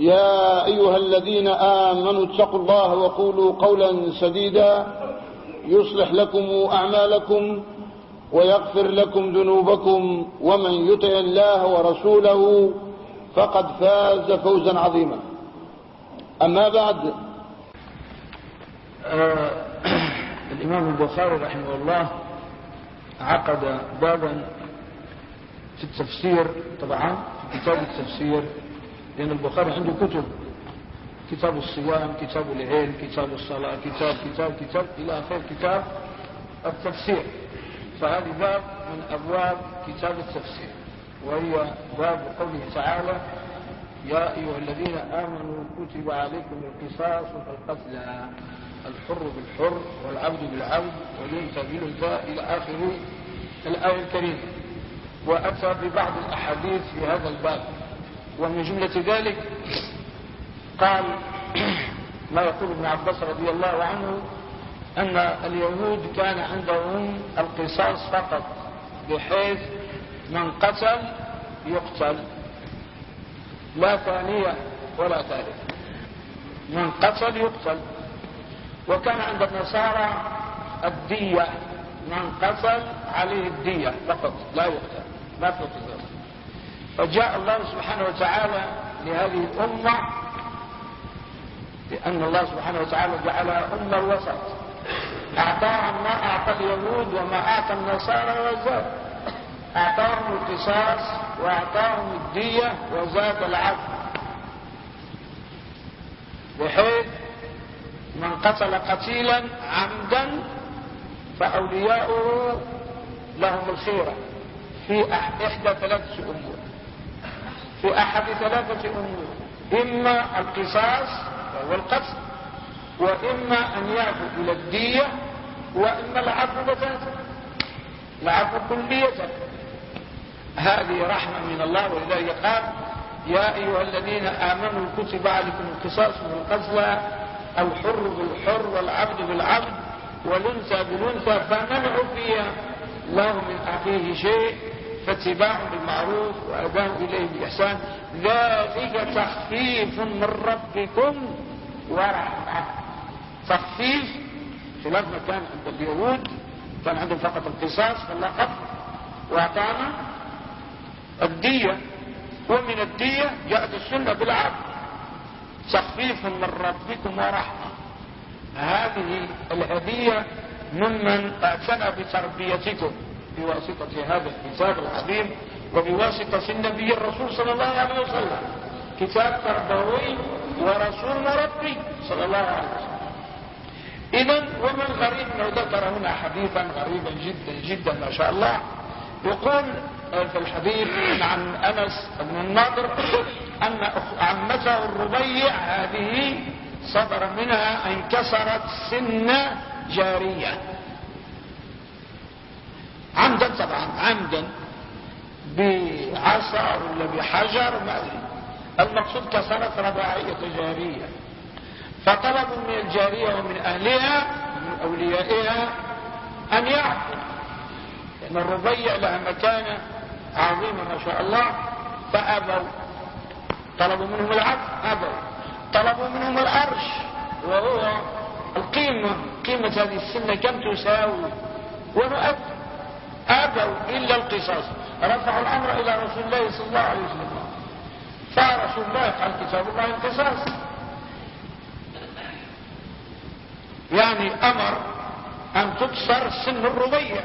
يا أيها الذين آمنوا اتقوا الله وقولوا قولا سديدا يصلح لكم أعمالكم ويغفر لكم ذنوبكم ومن يطع الله ورسوله فقد فاز فوزا عظيما. أما بعد آه الإمام البخاري رحمه الله عقد بابا في التفسير طبعا في كتاب التفسير. لأن البخاري عنده كتب. كتاب الصيام كتاب العلم كتاب الصلاة كتاب كتاب كتاب إلى آخر كتاب التفسير. فهذه باب من أبواب كتاب التفسير وهي باب قوله تعالى يا أيها الذين آمنوا كتب عليكم القصاص في القتلى الحر بالحر والعبد بالعبد والأنثى بالأنثى إلى آخر الآية الكريمة. وأتى ببعض الأحاديث في هذا الباب. ومن جملة ذلك قال ما يقول ابن عباس رضي الله عنه أن اليهود كان عندهم القصاص فقط بحيث من قتل يقتل. لا ثانية ولا ثالثة. من قتل يقتل. وكان عند النصارى الدية. من قتل عليه الدية فقط لا يقتل ما قصاص فجاء الله سبحانه وتعالى لهذه الأمة لأن الله سبحانه وتعالى جعلها أمة الوسط. أعطاهم ما أعطى اليهود وما أعطى النصارى وزاد. أعطاهم القصاص وأعطاهم الدية وزاد العفو بحيث من قتل قتيلا عمدا فأولياؤه لهم الخيرة. في إحدى ثلاثة أمور. في أحد ثلاثة أمور. إما القصاص وهو القتل وإما أن يعفو إلى الدية وإما العفو بتاتا العفو كلية هذه رحمة من الله ولذلك قال يا أيها الذين آمنوا كتب عليكم القصاص من القتلى الحر بالحر والعبد بالعبد والأنثى بالأنثى فمن عفي له من أخيه شيء. فاتباع بالمعروف وأداء إليه بإحسان. ذلك تخفيف من ربكم ورحمة. تخفيف خلاف ما كان عند اليهود كان عندهم فقط القصاص فالله قتل. وأعطانا الدية. ومن الدية جاءت السنة بالعبد تخفيف من ربكم ورحمة. هذه الهدية ممن اعتنى بتربيتكم. بواسطة هذا الكتاب العظيم وبواسطة النبي الرسول صلى الله عليه وسلم. كتاب تربوي ورسول مربي صلى الله عليه وسلم. إذا ومن غريب لو ذكر هنا حديثا غريبا جدا جدا ما شاء الله يقول في الحديث عن أنس بن النضر أن عمته الربيع هذه صدر منها انكسرت سن جارية. عمدا طبعا عمدا. بعصا ولا بحجر ما أدري. المقصود كسرت رباعية جارية فطلبوا من الجارية ومن أهلها من أوليائها أن يعفوا. لأن الربيع لها مكانة عظيمة ما شاء الله. فأبوا. طلبوا منهم العفو أبوا. طلبوا منهم الأرش وهو القيمة. قيمة هذه السنة كم تساوي؟ ونؤد أبوا إلا القصاص. رفعوا الأمر إلى رسول الله صلى الله عليه وسلم. فرسول الله قال كتاب الله القصاص. يعني أمر أن تكسر سن الربيع.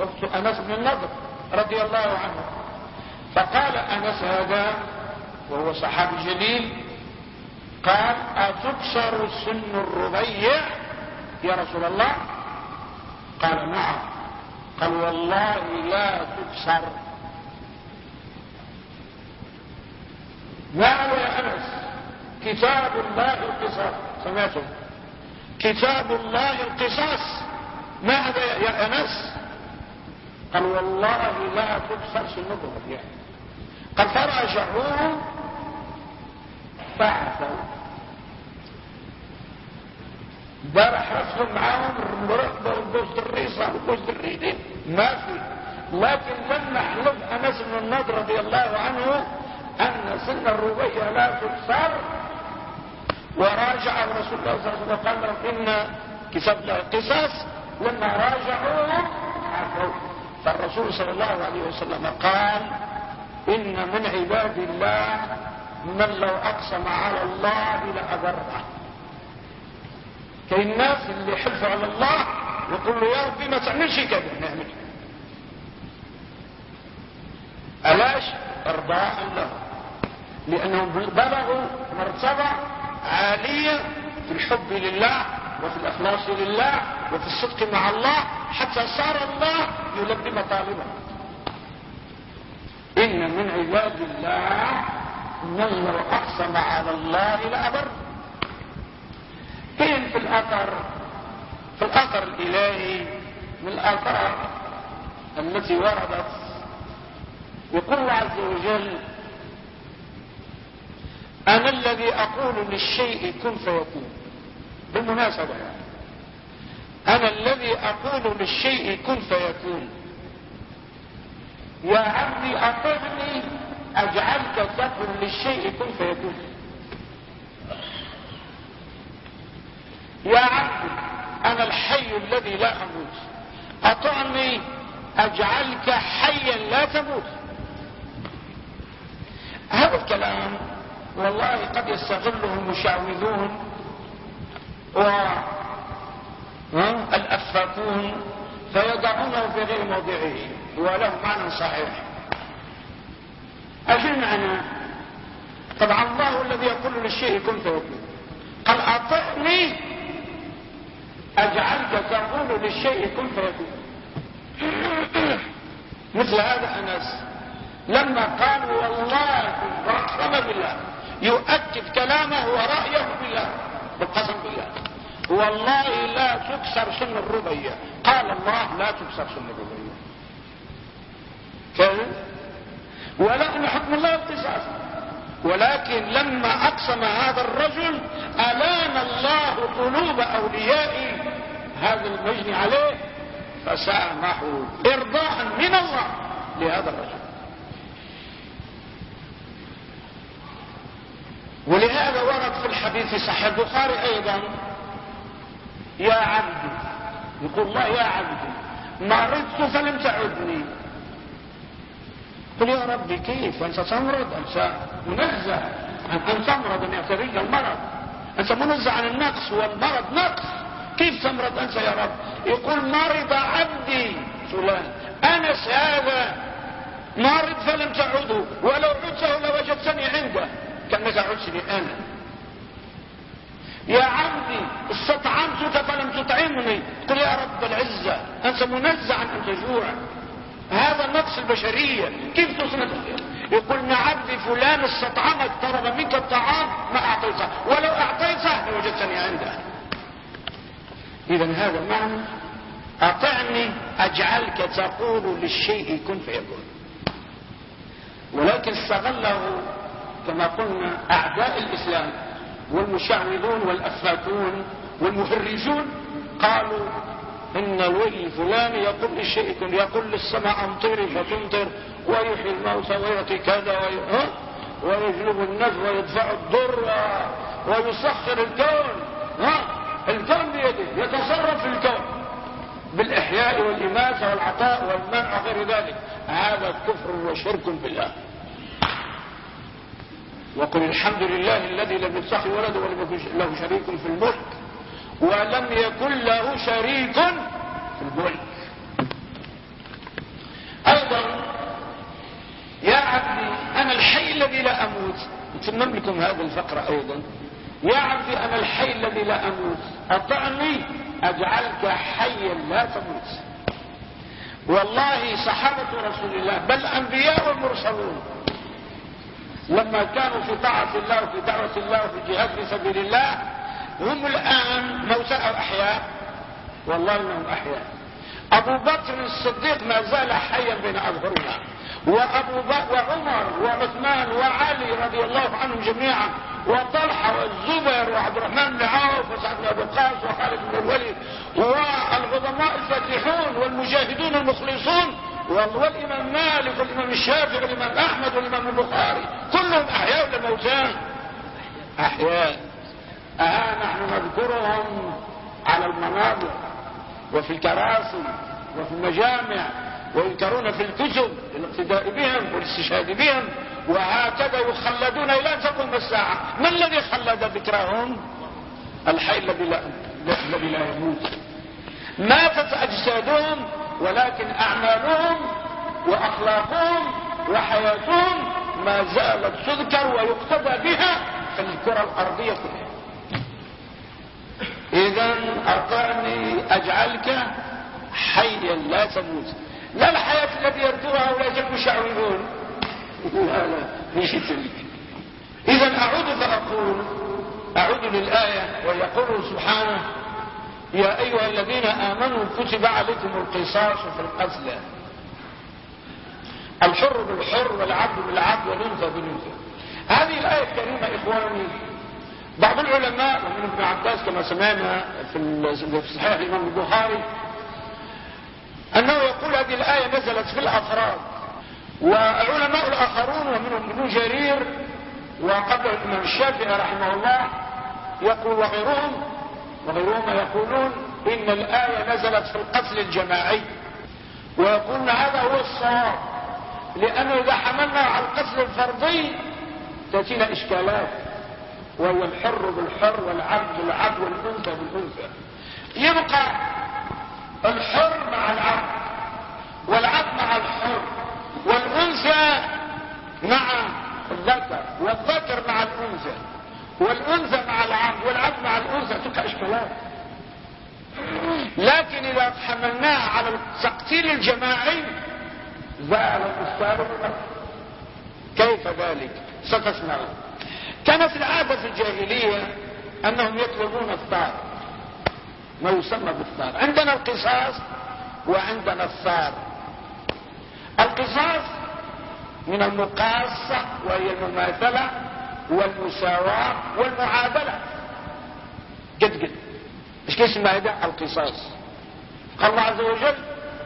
وقت أنس بن النضر رضي الله عنه. فقال أنس هذا وهو صحابي جليل. قال أتكسر سن الربيع يا رسول الله؟ قال نعم. قال والله لا تكسر نعم يا أنس كتاب الله القصاص سمعتم كتاب الله القصاص ماذا يا أنس قال والله لا تكسر سنتهم يعني قال فرجعوه بعثوا امبارح رسلوا معاهم المرقبة والجوز الريصة والجوز الريدين ما في. لكن لما حلف أنس بن النضر رضي الله عنه أن سن الربيع لا تكسر وراجع رسول الله صلى الله عليه وسلم قال إن كتاب القصص لما راجعوه عفوا. فالرسول صلى الله عليه وسلم قال إن من عباد الله من لو أقسم على الله لأبره. كاين الناس اللي يحلفوا على الله ويقول له يا ربي ما تعملش كذا. نعمل. ألاش ارضاء له لأنهم بلغوا مرتبة عالية في الحب لله وفي الإخلاص لله وفي الصدق مع الله حتى صار الله يلبي مطالبه. إن من عباد الله من لو أقسم على الله لأبر. فين في الاثر في الأثر الإلهي من الأثار التي وردت يقول الله عز وجل أنا الذي أقول للشيء كن فيكون. بالمناسبة يعني. أنا الذي أقول للشيء كن فيكون. يا عبدي أطعني أجعلك تقول للشيء كن فيكون. يا عبدي أنا الحي الذي لا أموت. أطعني أجعلك حيا لا تموت. هذا الكلام والله قد يستغله المشعوذون والافاكون فيضعونه في غير موضعه وله معنى صحيح. أجل معنى طبعا الله الذي يقول للشيء كن فيكون. قال اطعني أجعلك تقول للشيء كن فيكون. مثل هذا انس لما قالوا والله واقسم بالله يؤكد كلامه ورأيه بالله بالقسم بالله. والله لا تكسر سن الربيع. قال الله لا تكسر سن الربيع. كيف ولا حكم الله القصاص ولكن لما أقسم هذا الرجل الان الله قلوب أولياء هذا المجني عليه فسامحوا إرضاء من الله لهذا الرجل. ولهذا ورد في الحديث صحيح البخاري أيضا يا عبدي يقول الله يا عبدي مرضت فلم تعدني. قل يا ربي كيف؟ أنت تمرض؟ أنت منزه. ان تمرض أن يعتريك المرض. أنت منزه عن النقص والمرض نقص. كيف تمرض أنت يا رب؟ يقول مرض عبدي. فلان أنس هذا. مرض فلم تعده ولو عدته لوجدتني عنده. كانك عدتني أنا يا عبدي استطعمتك فلم تطعمني قل يا رب العزة أنت منزع عن أن تجوع هذا نقص البشرية. كيف تصنع؟ يقول ان عبدي فلان استطعمك طلب منك الطعام ما أعطيته. ولو أعطيته لوجدتني عنده. اذا هذا معنى أطعني أجعلك تقول للشيء كن فيكون. ولكن استغله كما قلنا أعداء الإسلام والمشعوذون والأفاكون والمهرجون قالوا إن الولي الفلاني يقول للشيء يقول للسماء امطري فتمطر ويحيي الموتى ويعطي كذا؟ ويجلب النجم ويدفع الضر ويسخر الكون. ها؟ الكون بيده يتصرف في الكون بالإحياء والإماتة والعطاء والمنع وغير ذلك. هذا كفر وشرك بالله. وقل الحمد لله الذي لم يتخذ ولد ولم يكن له شريك في الملك ولم يكن له شريك في الملك. أيضا يا عبدي أنا الحي الذي لا أموت. اتمم لكم هذه الفقرة أيضا. يا عبدي أنا الحي الذي لا أموت. أطعني أجعلك حيا لا تموت. والله صحابة رسول الله بل أنبياء والمرسلون لما كانوا في طاعة الله وفي دعوة الله وفي جهاد في سبيل الله هم الآن موتى أو أحياء؟ والله إنهم أحياء. أبو بكر الصديق ما زال حيا بين أظهرنا. وأبو وعمر وعثمان وعلي رضي الله عنهم جميعا وطلحة والزبير وعبد الرحمن بن عوف وسعد بن وقاص وخالد بن الوليد والعظماء الفاتحون والمجاهدون المخلصون والإمام مالك والإمام الشافعي والإمام أحمد والإمام البخاري كلهم أحياء ولا موتان أحياء. أها نحن نذكرهم على المنابر وفي الكراسي وفي المجامع ويذكرون في الكتب الاقتداء بهم والاستشهاد بهم وهكذا يخلدون إلى أن تقوم الساعة. ما الذي خلد ذكرهم؟ الحي الذي لا يموت. ماتت أجسادهم ولكن أعمالهم وأخلاقهم وحياتهم ما زالت تذكر ويقتدى بها في الكرة الأرضية كلها. اذا اطعني أجعلك حيا لا تموت. لا الحياة التي يرجوها هؤلاء المشعوذون لا لا ليش تلك اذا أعود فأقول أعود للآية ويقول سبحانه يا أيها الذين آمنوا كتب عليكم القصاص في القتلى الحر بالحر والعبد بالعبد والأنثى بالأنثى. هذه الآية الكريمة إخواني بعض العلماء ومن ابن عباس كما سمعنا في صحيح الإمام البخاري أنه يقول هذه الآية نزلت في الأفراد والعلماء الآخرون ومنهم ابن جرير وقبل الإمام الشافعي رحمه الله يقول وغيرهم وغيرهم يقولون إن الآية نزلت في القتل الجماعي. ويقولون هذا هو الصواب لأنه إذا حملنا على القتل الفردي تأتينا إشكالات وهو الحر بالحر والعبد بالعبد والأنثى بالأنثى. يبقى الحر مع العبد والعبد مع الحر والأنثى مع الذكر والذكر مع الأنثى. والأنثى مع العبد والعبد مع الأنثى تبقى إشكالات. لكن إذا حملناها على التقتيل الجماعي زال الإشكال كيف ذلك؟ ستسمعون. كانت العادة في الجاهلية أنهم يطلبون الثار. ما يسمى بالثار؟ عندنا القصاص وعندنا الثار. القصاص من المقاصة وهي المماثلة والمساواة والمعادلة. قد قد إيش اسمها هذا؟ القصاص. قال الله عز وجل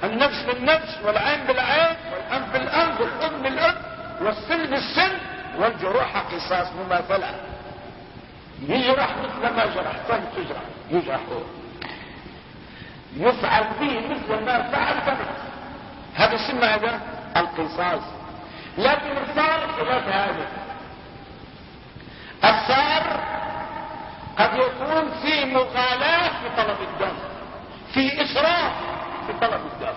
النفس بالنفس والعين بالعين والأنف بالأنف والأذن بالأذن والسن بالسن والجروح قصاص مماثلة. يجرح مثل ما جرح فهم تجرح يجرح هو يفعل به مثل ما فعل فمن هذا اسمه هذا؟ القصاص. لكن الثار خلاف هذا الثار قد يكون في مغالاة في طلب الدم في إسراف في طلب الدم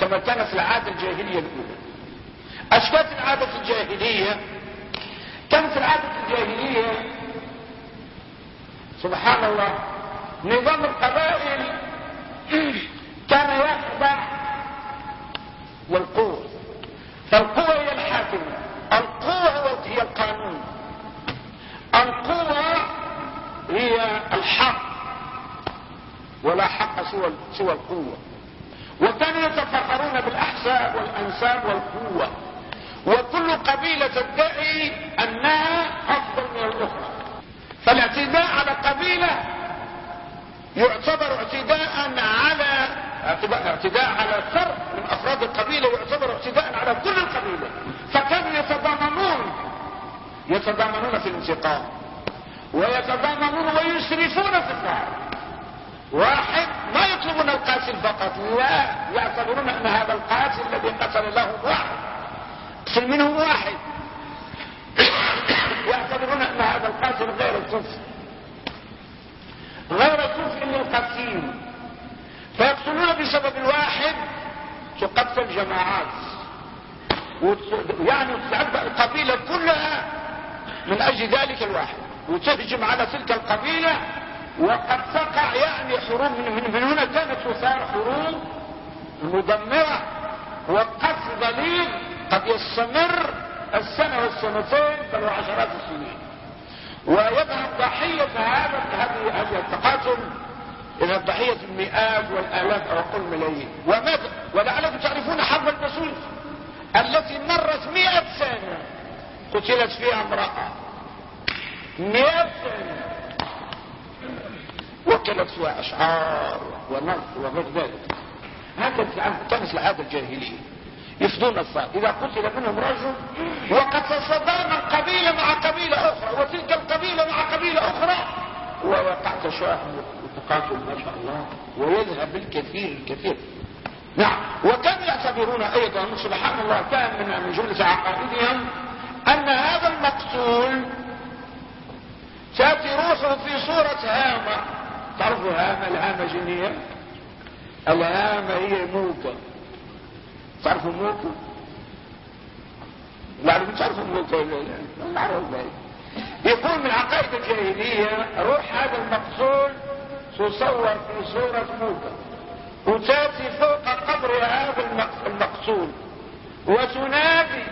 كما كان في العادة الجاهلية الأولى. أشكال العادة الجاهلية كانت العادة الجاهلية سبحان الله نظام القبائل كان يخضع للقوة فالقوة هي الحاكمة القوة هي القانون القوة هي الحق ولا حق سوى سوى القوة. وكانوا يتفخرون بالأحساب والأنساب والقوة. وكل قبيلة تدعي أنها أفضل من الأخرى. فالاعتداء على قبيلة يعتبر اعتداء على اعتداء على فرد من أفراد القبيلة يعتبر اعتداء على كل القبيلة. فكانوا يتضامنون يتضامنون في الانتقام. ويتضامنون ويسرفون في النار واحد ما يطلبون القاتل فقط لا يعتبرون أن هذا القاتل الذي قتل له واحد. قتل منه واحد. يعتبرون أن هذا القاتل غير الكفر. غير كفر بسبب الواحد. تقتل جماعات. يعني تتعبأ القبيلة كلها من أجل ذلك الواحد. وتهجم على تلك القبيلة وقد تقع يعني حروب من, من هنا كانت تثار حروب مدمرة وقتل ضليل قد يستمر السنة والسنتين بل وعشرات السنين. ويذهب ضحية هذا هذه التقاتل إلى ضحية المئات والآلاف أو أقل ملايين وماذا ولعلكم تعرفون حرب البسوس التي مرت مئة سنة قتلت فيها امرأة. وكلت فيها أشعار ونص وغير ذلك. هكذا كانت العادة الجاهلية. يفدون الصاد إذا قتل منهم رجل وقد تصدام قبيلة مع قبيلة أخرى وتلك القبيلة مع قبيلة أخرى. ووقع تشاحن وتقاتل ما شاء الله ويذهب بالكثير الكثير. نعم. وكانوا يعتبرون أيضا سبحان الله كان من جملة عقائدهم أن هذا المقتول تأتي روحه في صورة هامة. تعرفوا هامة؟ الهامة جنية الهامة هي موتة تعرفوا الموتى يعني تعرفوا الموتى ولا لا نعرف يقول من عقائد الجاهلية روح هذا المقصول تصور في صورة موتى وتأتي فوق قبر هذا المقصول وتنادي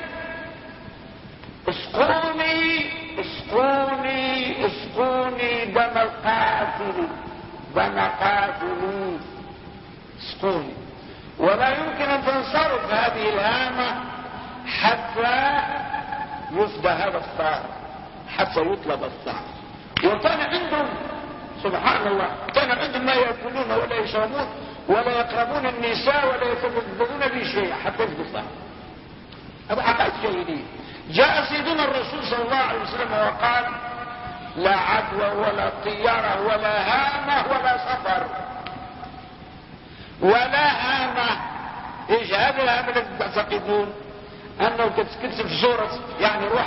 اسقوني اسقوني اسقوني دم القاتل دم قاتلي اسقوني. ولا يمكن أن تنصرف هذه الهامة حتى يفدى هذا الثار حتى يطلب الثار وكان عندهم سبحان الله كان عندهم ما يأكلون ولا يشربون ولا يقربون النساء ولا يتبذلون بشيء حتى يفدى الثار هذا عقائد جاهلية جاء سيدنا الرسول صلى الله عليه وسلم وقال لا عدوى ولا طيارة ولا هامة ولا سفر. ولا هامة. إيش هذا؟ الهامة الذي تعتقدون؟ أنه تتكتب صورة يعني روح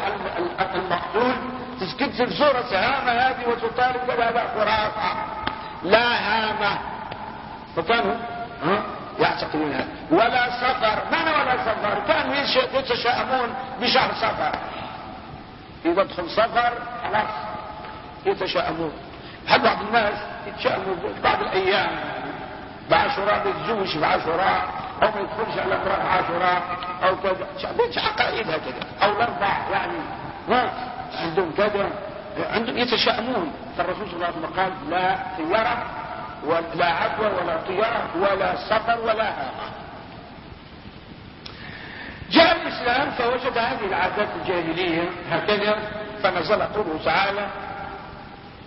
المقتول تتكتب صورة هامة هذه وتطالب بهذا خرافة لا هامة. فكانوا يعتقدون هذا ولا سفر. معنى ولا سفر؟ كانوا يتشائمون بشهر سفر. اذا دخل سفر خلاص يتشائمون هل بعض الناس يتشائموا بعض الأيام؟ بعشراء بيتزوج بعشراء أو ما يدخلش على أمرأة عاشوراء أو كذا. بيتش عقائد هكذا. أو الأربع يعني. ما عندهم كذا. عندهم يتشائمون فالرسول صلى الله عليه وسلم قال لا طيارة ولا عدوى ولا طيارة ولا سفر ولا هامة جاء الإسلام فوجد هذه العادات الجاهلية هكذا فنزل قوله تعالى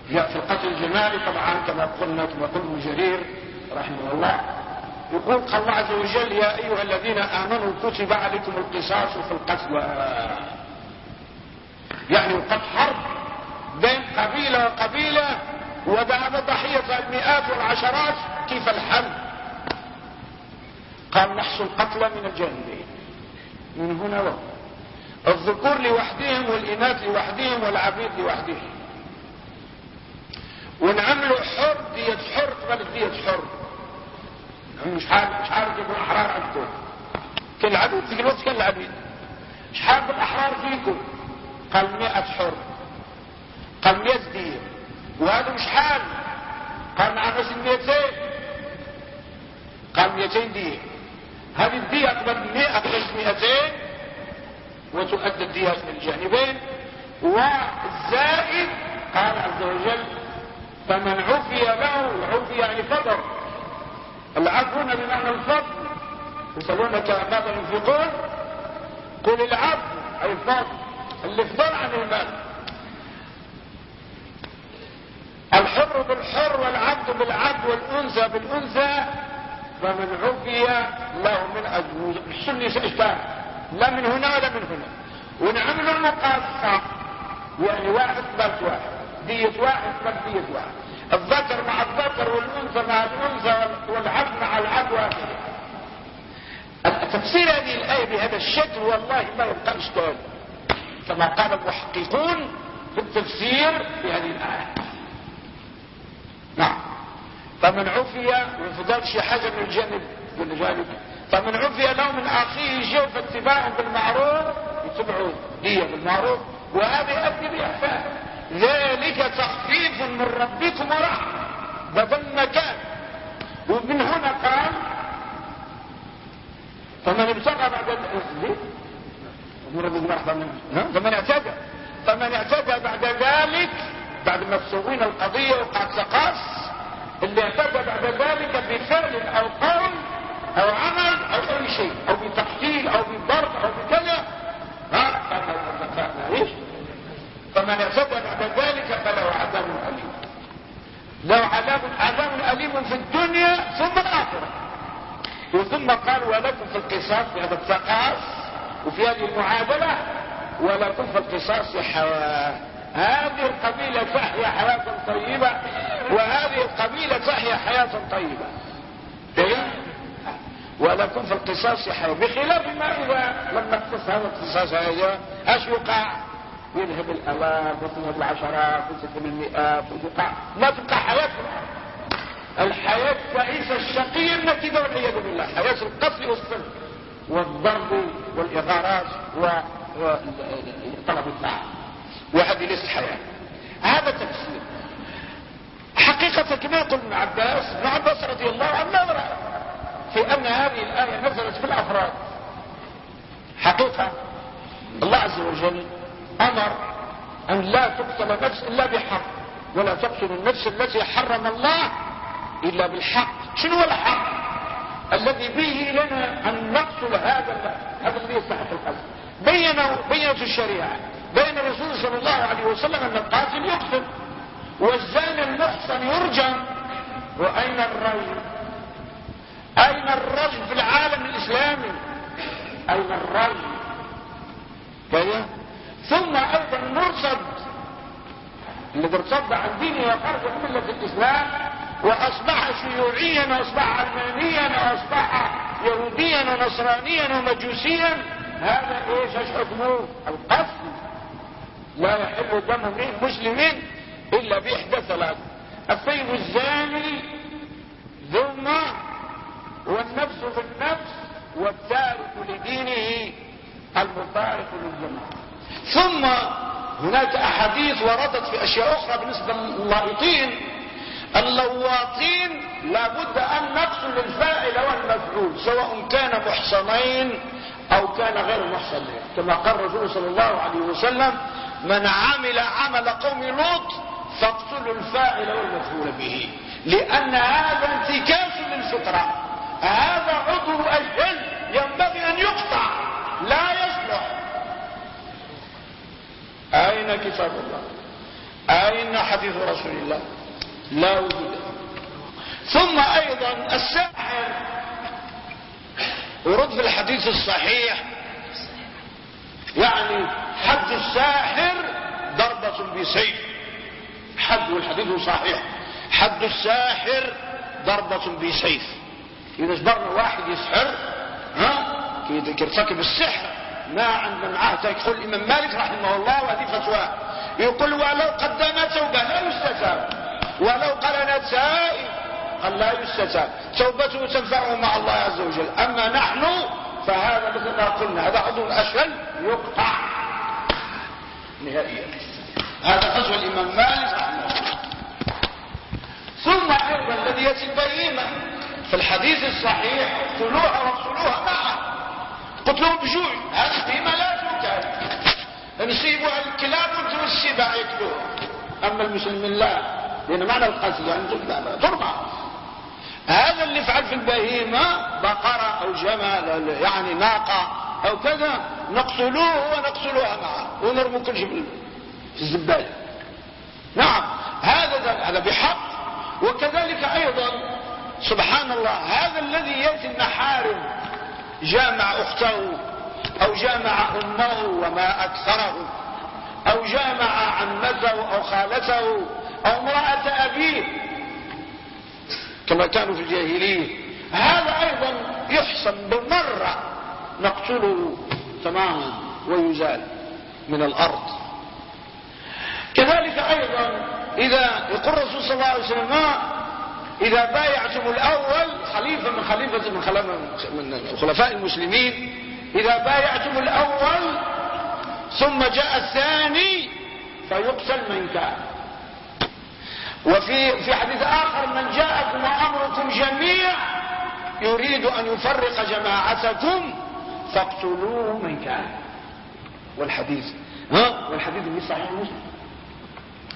في القتل الجمالي طبعا كما قلنا كما قلنا جرير رحمه الله. يقول قال الله عز وجل يا أيها الذين آمنوا كتب عليكم القصاص في القتلى يعني وقد حرب بين قبيلة وقبيلة وذهب ضحية المئات والعشرات كيف الحل قال نحصل القتلى من الجاهلين. من هنا وهنا الذكور لوحدهم والإناث لوحدهم والعبيد لوحدهم. ونعملوا حر دية حر قبل دية حر مش عارف مش عارف يكون أحرار عندكم. كل العبيد في الوقت كان العبيد. مش عارف الأحرار فيكم. قال 100 حر قال 100 دية. وهذا مش حال. قال مع ناس 200 قال 200 دية هذه الدية قبل 100 قبل 200 وتؤدى الدية من الجانبين. والزائد قال عز وجل فمن عفي له عفي يعني فضل. العفو بمعنى الفضل. يسألونك ماذا ينفقون قل العفو أي الفضل. الافضل عن المال. الحر بالحر والعبد بالعبد والأنثى بالأنثى فمن عفي له من أجل السنة إشكال لا من هنا ولا من هنا. ونعمل المقاصة يعني واحد ثلاث واحد. دية واحد ثلاث دية واحد. الذكر مع الذكر والأنثى مع الأنثى والعبد مع العبد واحد. تفسير هذه الآية بهذا الشكل والله ما يبقى إشكال. كما قال المحققون في التفسير في هذه الآية. نعم. فمن عفي وفضل شي حاجة من الجانب من ذلك فمن عفي له من أخيه شيء فاتباع بالمعروف يتبعوا دية بالمعروف وهذا يؤدي بإحسان. ذلك تخفيف من ربكم ورحمة. بدل مكان ومن هنا قال فمن ابتغى بعد فمن اعتدى. فمن اعتدى بعد ذلك بعد ما تسوينا القضية وقعت تقاس اللي اعتدى بعد ذلك بفعل أو قول أو عمل أو أي شيء أو بتقتيل أو بضرب أو بكذا ها إيش فمن اعتدى بعد ذلك فله عذاب أليم. له عذاب عذاب أليم في الدنيا ثم الآخرة. وثم قال ولكم في القصاص في هذا التقاص وفي هذه المعادلة ولكم في القصاص حياه هذه القبيلة تحيا حياة طيبة وهذه القبيلة تحيا حياة طيبة. إيه؟ ولكم في القصاص حياة. بخلاف ما إذا لم نقص هذا القصاص هذا إيش يقع؟ يذهب الألاف وتذهب العشرات وتذهب المئات وتقع ما تبقى حياه الحياة تعيش الشقي النتيجة والعياذ بالله. حياة القتل والسلب والضرب والإغارات وطلب الطاعة وهذه ليست حياة. هذا تفسير. حقيقة كما يقول ابن عباس ابن عباس رضي الله عنه نظر في أن هذه الآية نزلت في الأفراد. حقيقة الله عز وجل أمر أن لا تقتل نفس إلا بحق ولا تقتل النفس التي حرم الله إلا بالحق. شنو هو الحق؟ الذي به لنا أن نقتل هذا هذا الذي يستحق القتل. بينوا بينت الشريعة. بين الرسول صلى الله عليه وسلم أن القاتل يقتل والزاني المحصن يرجم وأين الرجل؟ أين الرجل في العالم الإسلامي؟ أين الرجل؟ كيف ثم أيضا المرصد الذي ارتد عن دينه وخرج من ملة الإسلام وأصبح شيوعيا وأصبح علمانيا وأصبح يهوديا ونصرانيا ومجوسيا. هذا إيش حكمه؟ القتل. لا يحل دم امرئ مسلم إلا بإحدى ثلاث الثيب الزاني ثم والنفس بالنفس والتارك لدينه المفارق للجماعة. ثم هناك أحاديث وردت في أشياء أخرى بالنسبة للائطين اللواطين لابد أن نقتل الفاعل والمفعول سواء كان محصنين أو كان غير محصنين كما قال الرسول صلى الله عليه وسلم من عمل عمل قوم لوط فاقتلوا الفاعل والمفعول به. لأن هذا انتكاس للفطرة. هذا عضو الجن ينبغي أن يقطع. لا يصلح أين كتاب الله؟ أين حديث رسول الله؟ لا وجود. ثم أيضا الساحر. ورد في الحديث الصحيح يعني حد الساحر ضربة بسيف. حد والحديث صحيح. حد الساحر ضربة بسيف. إذا اجبرنا واحد يسحر ها؟ يرتكب السحر. ما عندنا معاه يقول الإمام مالك رحمه الله وهذه فتواه يقول ولو قدم توبة لا يستتاب. ولو قال سائل قال لا يستتاب. توبته تنفعه مع الله عز وجل. أما نحن فهذا مثل ما قلنا هذا عضو الاشهل يقطع نهائيا. هذا قصوى الإمام مالك ثم أيضا الذي ياتي البهيمه في الحديث الصحيح اقتلوها واقتلوها معه قتلوهم بجوع هذه البهيمه لا تؤكل نصيبها الكلاب وأنتم السباع ياكلوها أما المسلمين لا لأن معنى القتل يعني تربع هذا اللي فعل في البهيمة بقرة أو جمل يعني ناقة. أو كذا نقتلوه ونقتلوها معه. ونرمو كل شيء في الزبالة. نعم هذا هذا بحق. وكذلك أيضا سبحان الله هذا الذي يأتي المحارم جامع أخته أو جامع أمه وما أكثره أو جامع عمته أو خالته أو امرأة أبيه كما كانوا في الجاهلية. هذا أيضا يحسن بالمرة. نقتله تماما ويزال من الأرض. كذلك أيضا إذا يقول الرسول صلى الله عليه وسلم إذا بايعتم الأول خليفة من خليفة من, من خلفاء المسلمين إذا بايعتم الأول ثم جاء الثاني فيقتل من كان. وفي في حديث آخر من جاءكم وأمركم جميع يريد أن يفرق جماعتكم فاقتلوه من كان. والحديث. ها؟ والحديث في صحيح مسلم.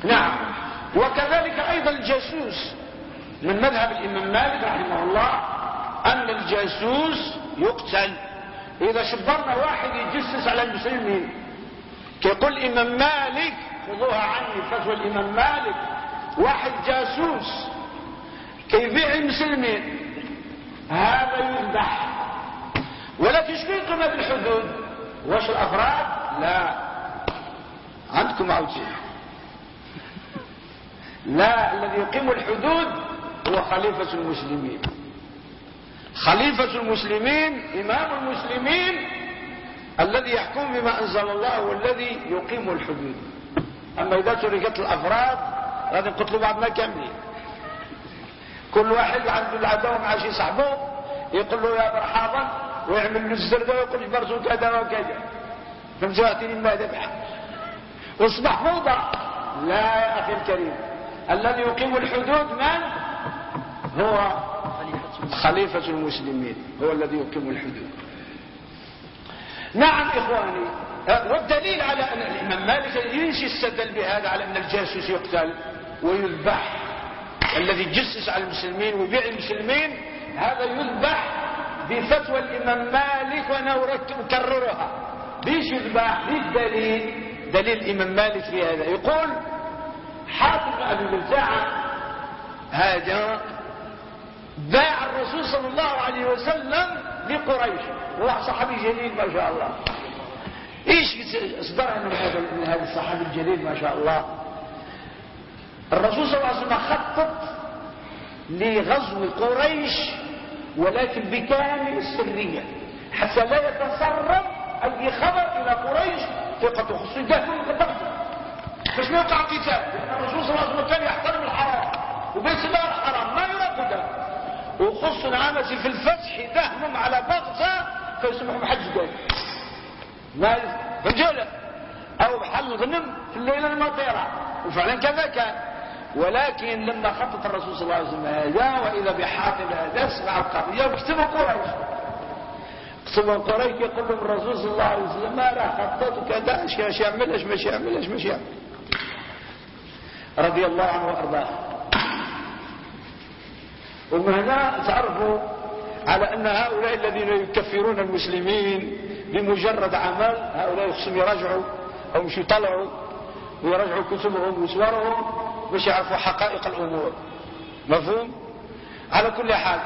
نعم. وكذلك أيضا الجاسوس. من مذهب الإمام مالك رحمه الله أن الجاسوس يقتل. إذا شبرنا واحد يجسس على المسلمين. كيقول الإمام مالك خذوها عني فتوى الإمام مالك واحد جاسوس. كيبيع المسلمين؟ هذا يذبح. ولكن شنو يقيم هذه الحدود واش الأفراد؟ لا. عندكم عوجين لا الذي يقيم الحدود هو خليفة المسلمين. خليفة المسلمين إمام المسلمين الذي يحكم بما أنزل الله والذي يقيم الحدود. أما إذا تركت الأفراد غادي نقتلوا بعضنا كاملين. كل واحد عنده العداوة مع شي صاحبه يقول له يا مرحبا ويعمل له الزردة ويقول برزو كذا وكذا. فهمتوا اعطيني ما ذبح واصبح فوضى لا يا أخي الكريم. الذي يقيم الحدود من؟ هو خليفة المسلمين. هو الذي يقيم الحدود. نعم إخواني والدليل على أن الإمام مالك ينشي استدل بهذا على أن الجاسوس يقتل ويذبح. الذي جسس على المسلمين ويبيع المسلمين هذا يذبح بفتوى الإمام مالك وأنا أكررها بيش يذبح؟ بالدليل دليل؟ الإمام مالك في هذا. يقول حاتم أبي بلتاعة هذا باع الرسول صلى الله عليه وسلم لقريش. هو صحابي جليل ما شاء الله. إيش اصدر من هذا الصحابي الجليل ما شاء الله. الرسول صلى الله عليه وسلم خطط لغزو قريش ولكن بكامل السرية حتى لا يتسرب أي خبر إلى قريش ثقة. تخص يدافعوا القتال باش ما يوقع قتال. الرسول صلى الله عليه وسلم كان يحترم الحرام. الله الحرام ما يراقب وخص العامة في الفتح دهمهم على بغزة فيسمحوا بحج قول ما رجالة. أو بحل غنم في الليلة المطيرة. وفعلا كذا كان. ولكن لما خطط الرسول صلى الله عليه وسلم هذا وإذا بحاطب هذا سمع القضية وكتبوا قريش. كتبوا قريش يقول الرسول صلى الله عليه وسلم ما راه خطط كذا اش يعمل اش مش يعمل اش مش يعمل رضي الله عنه وأرضاه. ومن هنا تعرفوا على أن هؤلاء الذين يكفرون المسلمين بمجرد عمل هؤلاء يخصم يراجعوا أو مش يطلعوا ويراجعوا كتبهم وصورهم. مش يعرفوا حقائق الأمور. مفهوم؟ على كل حال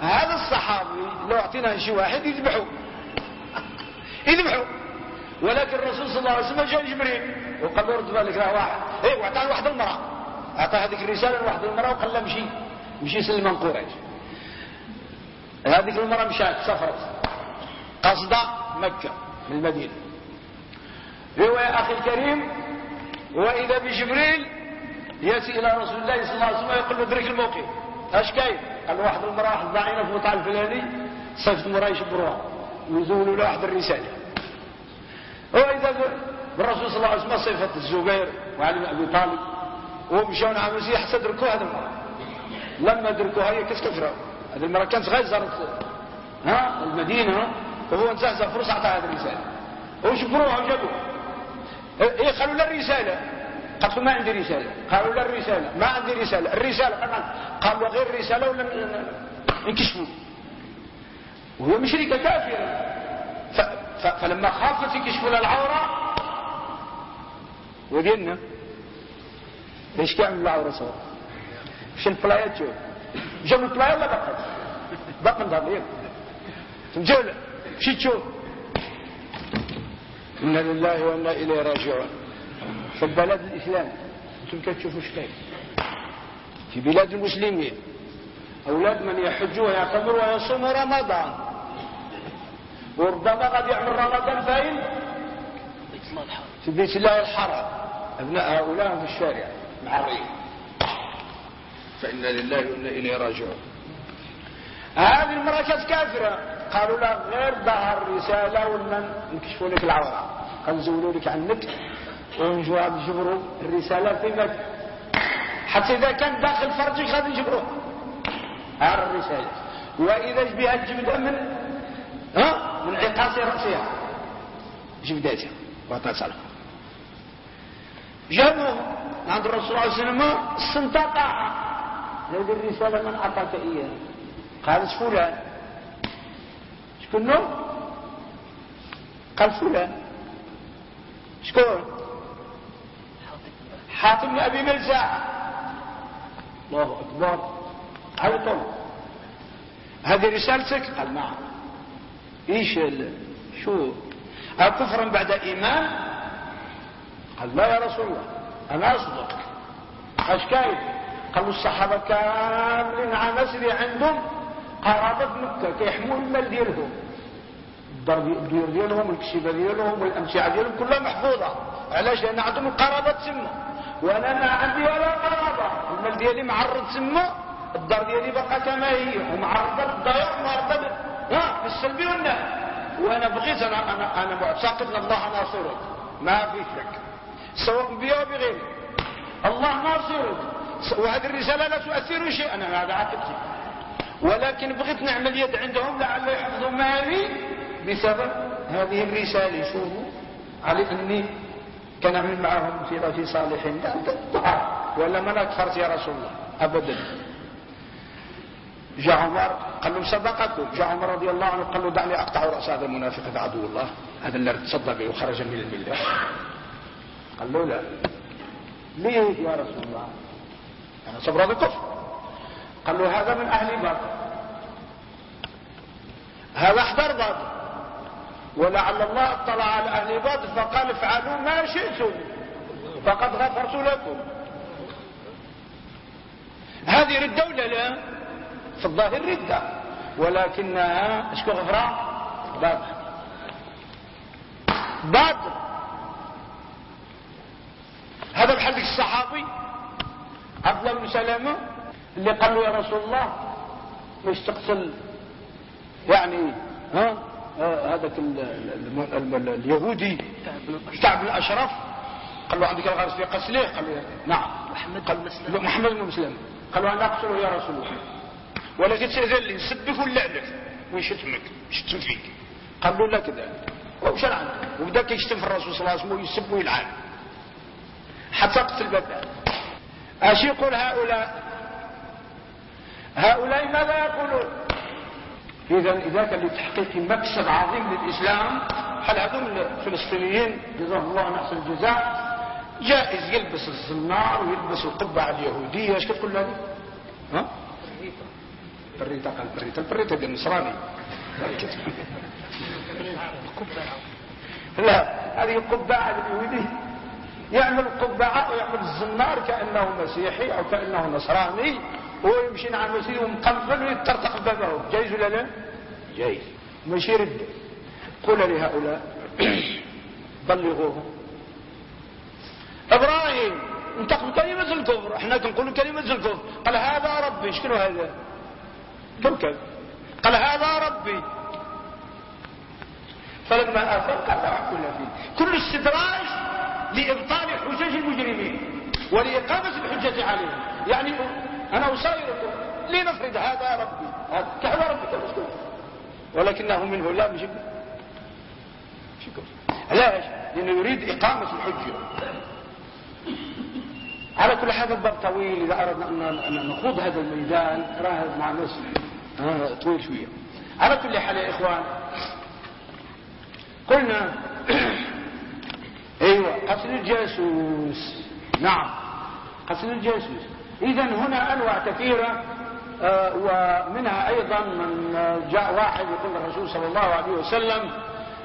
هذا الصحابي لو اعطيناه شي واحد يذبحوا يذبحوا ولكن الرسول صلى الله عليه وسلم جاء جبريل وقال له رد بالك راه واحد. إيه وأعطاه واحد المرأة. أعطاه هذيك الرسالة لواحد المرأة وقال له مشي. مشي سلمان قريش. هذيك المرأة مشات سافرت. قصد مكة من المدينة هو يا أخي الكريم وإذا بجبريل يأتي إلى رسول الله صلى الله عليه وسلم ويقول له ادرك الموقف. اش كاين؟ قال واحد المرأة واحد ضعينة في مطعم الفلاني صيفت المرأة يشبروها ويزولوا له واحد الرسالة. وإذا بالرسول صلى الله عليه وسلم صيفت الزبير وعلي بن أبي طالب. ومشاو نعم حتى دركوا هذا المرأة. لما دركوها هي كيف كفروا هذه المرة كانت غير زارت ها؟ المدينة. وهو انتهز فرصة أعطى هذه الرسالة. وشكروها وجابوها؟ إيه قالوا لا الرسالة. قالوا ما عندي رسالة. قالوا لا الرسالة. ما عندي رسالة. الرسالة قالوا غير رسالة ولم انكشفوا وهو مشركة كافرة فلما خافت يكشفوا العورة ودينا ليش كامل العورة صار مش البلايات جو جاب البلايا ولا بقى نظام إيه تمجول مشي تشوف؟ إنا لله وإنا إليه راجعون. في بلد الإسلام. أنتم كتشوفوا شكاين في بلاد المسلمين. أولاد من يحج ويعتمر ويصوم رمضان. وربما قد يعمل رمضان فين في بيت الله الحرام. أبناء هؤلاء في الشارع. مع الرئيس فإنا لله وإنا إليه راجعون. هذه المرأة كانت كافرة. قالوا لا غير ظهر رسالة ولا نكشفوا لك العورة. نزولوا لك عنك. ونجوا نجبروا الرسالة في مكة حتى إذا كان داخل فرجك غادي نجبروها هذه الرسالة. وإذا بها الجبدة من ها؟ من عقاص رأسها. جبداتها وتصل جابوه عند الرسول صلى الله عليه وسلم استنطقها هذه الرسالة من أعطاك إياها. قالت فلان؟ شكون قال فلان. شكون؟ حاتم بن أبي ملزع الله أكبر. عيطوا هذه رسالتك؟ قال نعم. إيش شو؟ كفرا بعد إيمان؟ قال لا يا رسول الله. أنا أصدق. اش كاين قالوا الصحابة كاملين عناسري عندهم قرابة مكة كيحموا المال ديالهم. الدار ديالهم والكشيبة ديالهم والأمتعة ديالهم كلها محفوظة. علاش؟ لأن عندهم القرابة تسمى. وأنا ما عندي ولا قرابة. المال ديالي معرض تسمى الدار ديالي بقى كما هي ومعرضة للضياع ومعرضة ها بالسلبي والنهي وأنا بغيت أنا أنا أنا معتقد إن الله ناصرك ما في شك سواء بي أو بغيري. الله ناصرك وهذه الرسالة لا تؤثر شيئا. هذا عقيدتي. ولكن بغيت نعمل يد عندهم لعل يحفظوا مالي. بسبب هذه الرسالة. شوفوا على أني كنعمل معهم في في صالحين لا ولا ما كفرت يا رسول الله أبدا. جاء عمر قال له صدقكم جاء عمر رضي الله عنه قال له دعني أقطع رأس هذا المنافق هذا عدو الله. هذا اللي تصدق به وخرج من الملة. قال له لا. ليه يا رسول الله؟ أنا صبر بكفر قال له هذا من أهل بدر هذا احضر بدر ولعل الله اطلع على أهل بدر فقال افعلوا ما شئتم فقد غفرت لكم. هذه ردة ولا لا؟ في الظاهر ردة ولكنها أشكو غفرة؟ بدر بدر هذا بحال الصحابي عبد الله بن سلامه اللي قال له يا رسول الله مش تقتل يعني ها؟ هذاك اليهودي. كعب بن الأشرف. قال له عندك الغرس في قتله؟ قال له نعم. محمد قال مسلم. محمد بن مسلم. قال له أنا أقتله يا رسول الله. ولكن تأذن لي نسبك ونلعنك ويشتمك يشتم فيك. قال له لا كذلك. وش عنده وبدا كيشتم في الرسول صلى الله عليه وسلم ويسب ويلعن. حتى قتل بدر اش يقول هؤلاء؟ هؤلاء ماذا يقولون؟ إذا اذا كان لتحقيق مكسب عظيم للإسلام هل هذول الفلسطينيين جزاهم الله احسن الجزاء جائز يلبس الزنار ويلبس القبعة اليهودية إيش كتقول هذه؟ ها؟ بريتا قال بريتا البريتا ديال النصراني لا هذه القبعة اليهودية. يعمل قبعه ويعمل الزنار كأنه مسيحي أو كأنه نصراني. هو يمشي مع المسيح ومقنفل ويترتق بابه؟ جايز ولا لا؟ جايز. ماشي رد قول لهؤلاء بلغوهم. إبراهيم انتقل كلمة الكفر. إحنا كنقول كلمة الكفر. قال هذا ربي. شكرا هذا؟ كم قال هذا ربي. فلما افل قال لا فيه. كل استدراج لإبطال حجج المجرمين ولإقامة الحجة عليهم. يعني أنا أسايركم. لنفرض هذا ربي؟ هذا ربك ولكنه منه لا مش شكر علاش لأنه يريد إقامة الحجة. على كل حال الباب طويل إذا أردنا أن نخوض هذا الميدان راه مع ناس طويل شوية. على كل حال يا إخوان قلنا أيوه قتل الجاسوس. نعم قتل الجاسوس. اذا هنا أنواع كثيرة آه، ومنها أيضا من جاء واحد يقول الرسول صلى الله عليه وسلم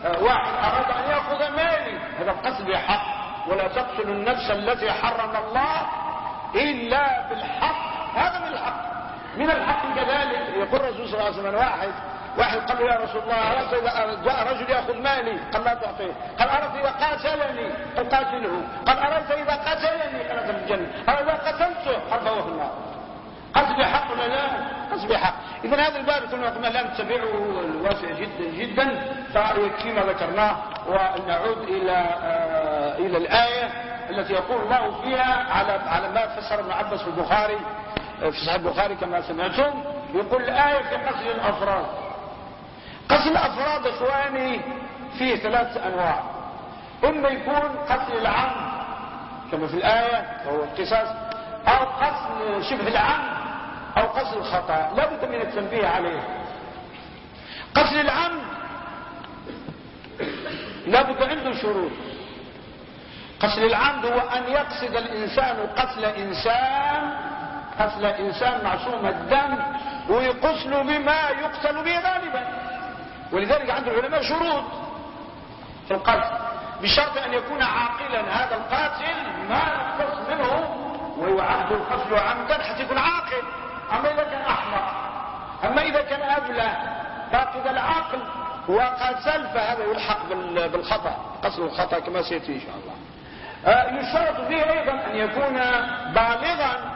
آه، واحد أراد أن يأخذ مالي. هذا القتل بحق ولا تقتل النفس التي حرم الله إلا بالحق. هذا من الحق. من الحق كذلك يقول الرسول صلى الله عليه وسلم واحد واحد قال له يا رسول الله أردت إذا جاء رجل يأخذ مالي. قال لا تعطيه. قال أردت إذا قاتلني قال قاتله. قال أردت إذا قتلني قال في الجنة قال إذا قتلته قال فهو في النار. قصد بحق ولا لا؟ قصد بحق اذا هذا الباب كما لا نتبعه الواسع جدا جدا. فيكفي ما ذكرناه ونعود إلى آه إلى الآية التي يقول الله فيها على على ما فسر ابن عباس في البخاري في صحيح البخاري كما سمعتم يقول الآية في قتل الأفراد قتل الأفراد إخواني فيه ثلاث أنواع. إما يكون قتل العم كما في الآية وهو القصاص أو قتل شبه العم أو قتل الخطأ. لا بد من التنبيه عليه. قتل العم لا بد عنده شروط. قتل العمد هو أن يقصد الإنسان قتل إنسان قتل إنسان معصوم الدم ويقتل بما يقتل به غالبا. ولذلك عند العلماء شروط في القتل. بشرط أن يكون عاقلا. هذا القاتل ما يقتص منه ويعد القتل عمدا حتى يكون عاقل. أما إذا كان أحمق أما إذا كان أبله فاقد العقل وقتل فهذا يلحق بالخطأ قتل الخطأ كما سيأتي إن شاء الله. آه، يشترط فيه أيضا أن يكون بالغا.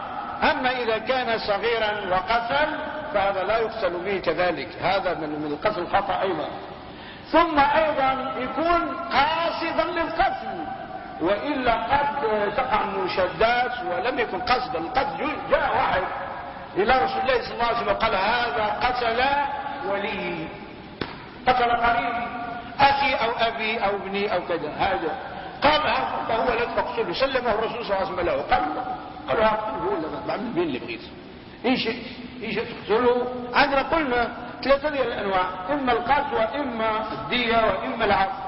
أما إذا كان صغيرا وقتل فهذا لا يقتل به كذلك. هذا من القتل الخطأ أيضا. ثم أيضا يكون قاصدا للقتل وإلا قد تقع المشدات ولم يكن قصدا. القتل جاء واحد إلى رسول الله صلى الله عليه وسلم قال هذا قتل ولي. قتل قريبي أخي أو أبي أو ابني أو كذا. هذا. قال فهو لا تقتله سلمه الرسول صلى الله عليه وسلم له. قال قال هو اللي بعمل بين اللي بغيت إن شئت. شئت تقتله. عندنا قلنا ثلاثة ديال الأنواع إما القتل وإما الدية وإما العفو